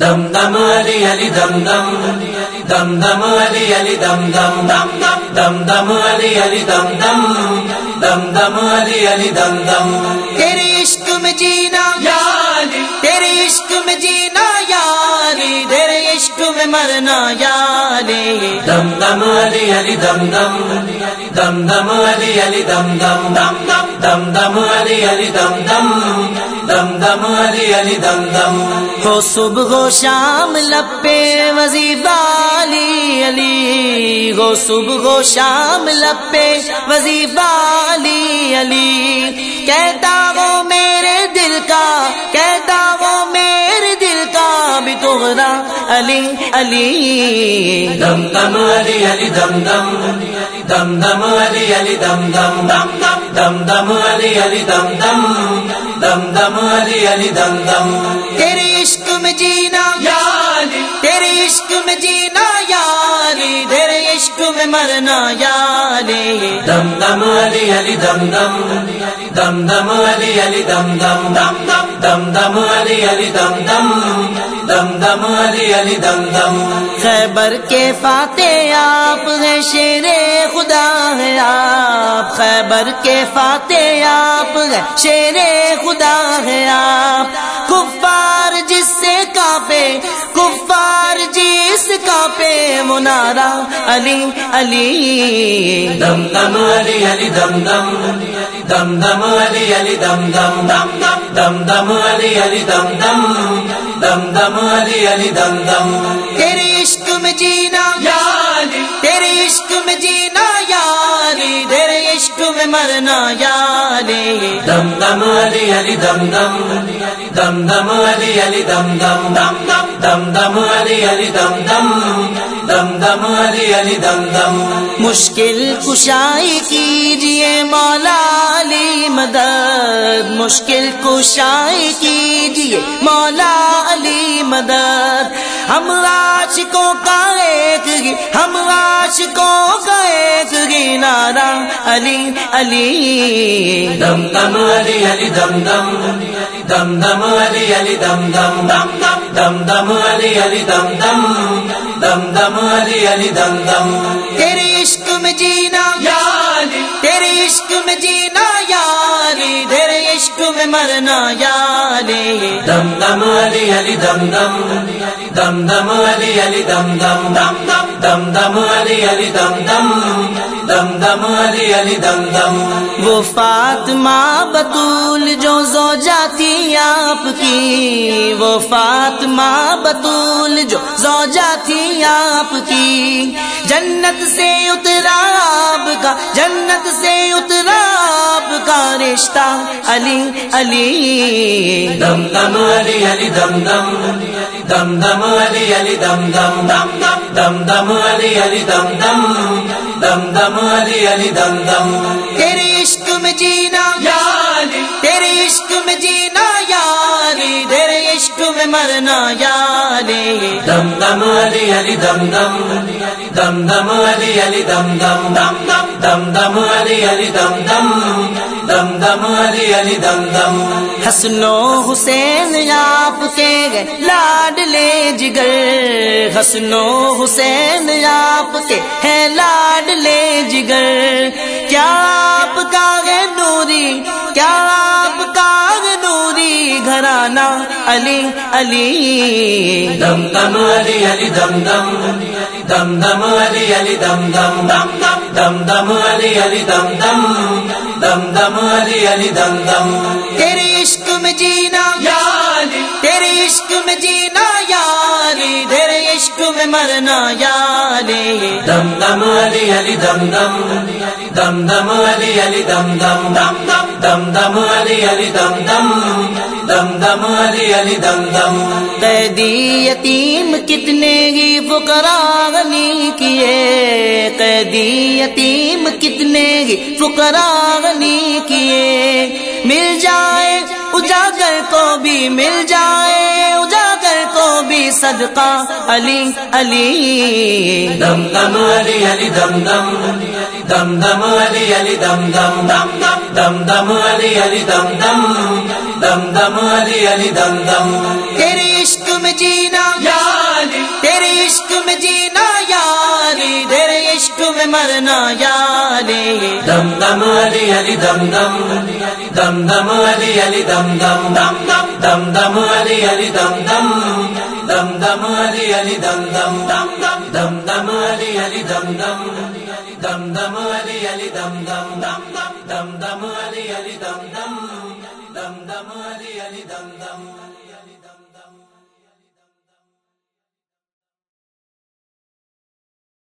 دم دم علی علی دم دم دم دم علی علی دم دم دم دم دم علی علی دم دم دم دم علی علی دم دم تیرے عشق میں جینا یا علی تیرے عشق میں جینا یاری تیرے عشق میں مرنا یاری۔ دم دم علی علی دم دم دم دم علی علی دم دم دم دم دم دم علی علی دم دم دم دم علی علی دم دم ہو صبح و شام، لپے وظیفہ علی علی۔ ہو صبح و شام، لپے وظیفہ علی علی۔ کہتا وہ میرے دل کا، کہتا وہ میرے دل کا، بھی تغرا علی علی دم دم علی علی دم دم دم دم علی علی دم دم دم دم دم دم علی علی دم دم دم دم علی علی دم دم تیرے عشق میں جینا تیرے عشق میں جینا میں مرنا یاری دم دم علی علی دم دم۔ دم دم علی علی دم دم۔ دم دم دم دم علی علی دم دم۔ دم دم علی علی دم دم۔ خیبر کے فاتح آپ ہیں شیر خدا ہے آپ۔ خیبر کے فاتح آپ ہیں شیر خدا ہے آپ۔ منارا علی علی۔ دم دم علی علی دم دم دم دم علی علی دم دم دم دم دم علی علی دم دم دم دم علی علی دم دم تیرے عشق میں جینا یا علی۔ تیرے عشق میں جینا یاری تیرے عشق میں مرنا یاری دم دم علی علی دم دم دم دم علی علی دم دم دم دم دم دم علی علی دم دم. دم دم علی علی دم دم. مشکل کشائی کیجیے مولا علی مدد. مشکل کشائی کیجیے مولا علی مدد. ہم عاشقوں کا ہی ہم عاشقوں کا ایک ہی نارا علی علی۔ دم دم علی علی دم دم۔ دم دم علی علی دم دم۔ دم دم دم دم علی علی دم دم۔ دم دم علی علی دم دم۔ تیرے عشق میں جینا۔ تیرے عشق میں جینا یاری تیرے عشق میں مرنا یاری دم دم علی علی دم دم۔ دم دم علی علی دم دم۔ دم دم دم دم علی علی دم دم دم دم علی علی دم دم وہ فاطمہ بطول جو زو جاتی آپ کی، وہ فاطمہ بطول جو زو جاتی آپ کی۔ جنت سے اترا آپ کا، جنت سے اترا رشتہ علی علی. دم دم علی علی دم دم. دم دم علی علی دم دم. دم دم دم علی علی دم دم. دم دم علی علی دم دم. تیرے عشق میں جینا تیرے عشق میں جینا میں مرنا یاری۔ دم دم علی علی دم دم۔ دم دم علی علی دم دم۔ دم دم دم دم علی علی دم دم۔ دم دم علی علی دم دم۔ حسن و حسین آپ کے گئے لاڈلے جگر۔ حسن و حسین آپ کے ہیں لاڈلے جگر۔ کیا آپ کا ہے نوری؟ کیا گھرانہ علی علی۔ دم دم علی علی دم دم۔ دم دم علی علی دم دم۔ دم دم دم دم علی علی دم دم۔ دم دم علی علی دم دم۔ تیرے عشق میں جینا یا علی۔ تیرے عشق میں جینا یاری تیرے عشق میں مرنا یاری دم دم علی علی دم دم۔ دم دم علی علی دم دم۔ دم دم دم دم علی علی دم دم. دم دم علی علی دم دم. قیدی یتیم کتنے ہی فقرا غنی کیے. قیدی یتیم کتنے ہی فقرا غنی کیے. مل جائے اجاگر کو بھی مل جائے. صدقہ علی علی۔ دم دم علی علی دم دم۔ دم دم علی علی دم دم۔ دم دم دم علی علی دم دم۔ دم دم علی علی دم دم۔ تیرے عشق میں جینا عشق میں جینا یاری تیرے عشق میں مرنا یاری دم دم علی علی دم دم۔ دم دم علی علی دم دم دم دم۔ دم دم علی علی دم دم۔ دم دم علی علی دم دم دم دم دم دم علی علی دم دم دم دم علی علی دم دم دم دم دم دم علی علی دم دم دم دم علی علی دم دم